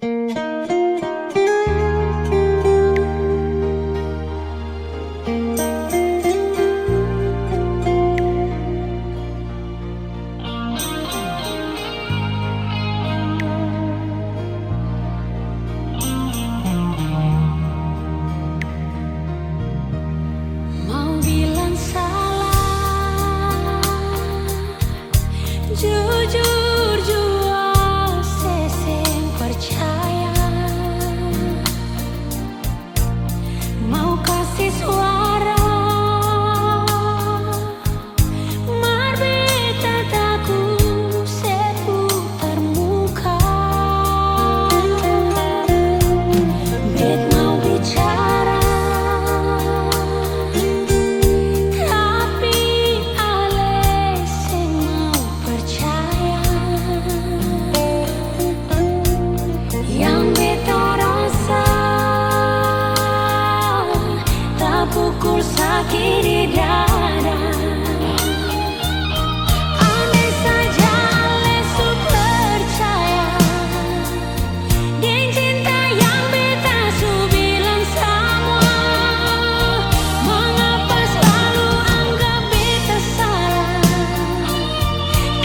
Thank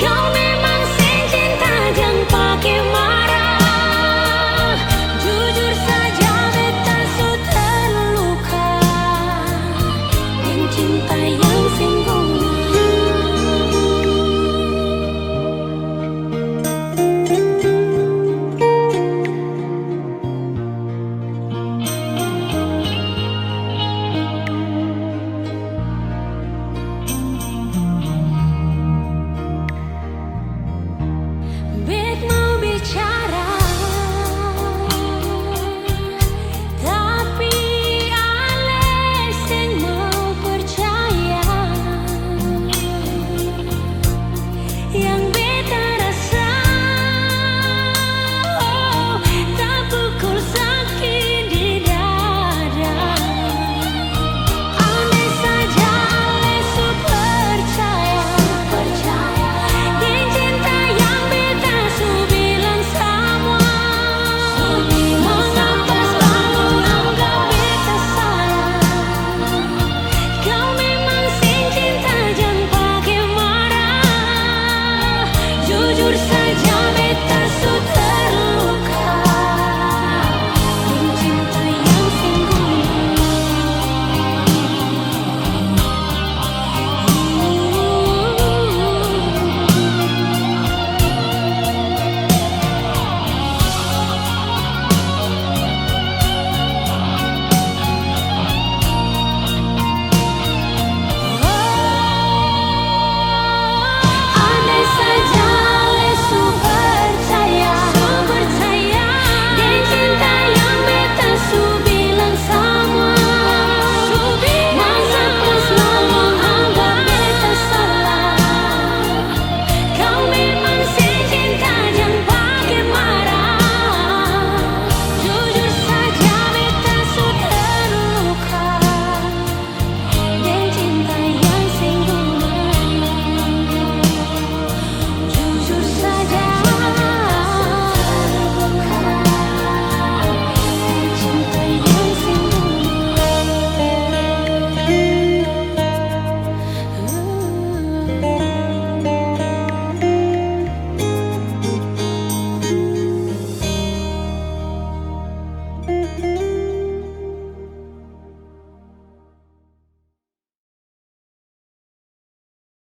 Come